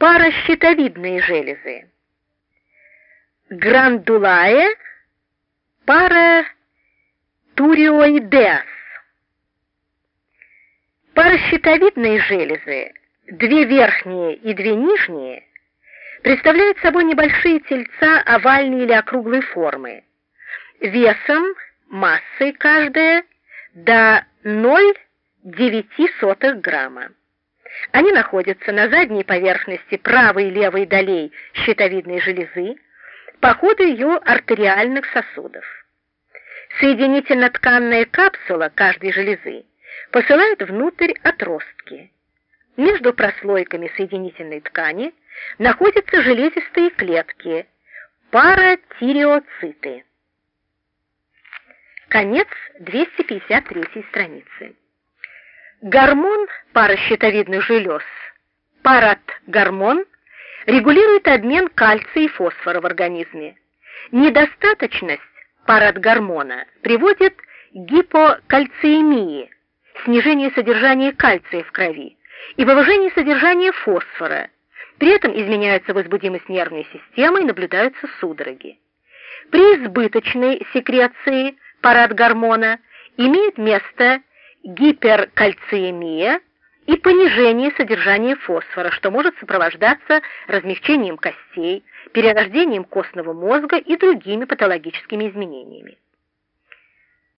Паращитовидные железы. Грандулае паратуриоидеас. Паращитовидные железы, две верхние и две нижние, представляют собой небольшие тельца овальной или округлой формы, весом, массой каждая до 0,9 грамма. Они находятся на задней поверхности правой и левой долей щитовидной железы, по ходу ее артериальных сосудов. Соединительно-тканная капсула каждой железы посылает внутрь отростки. Между прослойками соединительной ткани находятся железистые клетки, паратиреоциты. Конец 253 страницы. Гормон паращитовидных желез, паратгормон, регулирует обмен кальция и фосфора в организме. Недостаточность паратгормона приводит к гипокальциемии, снижению содержания кальция в крови и повышению содержания фосфора. При этом изменяется возбудимость нервной системы и наблюдаются судороги. При избыточной секреции паратгормона имеет место гиперкальциемия и понижение содержания фосфора, что может сопровождаться размягчением костей, перерождением костного мозга и другими патологическими изменениями.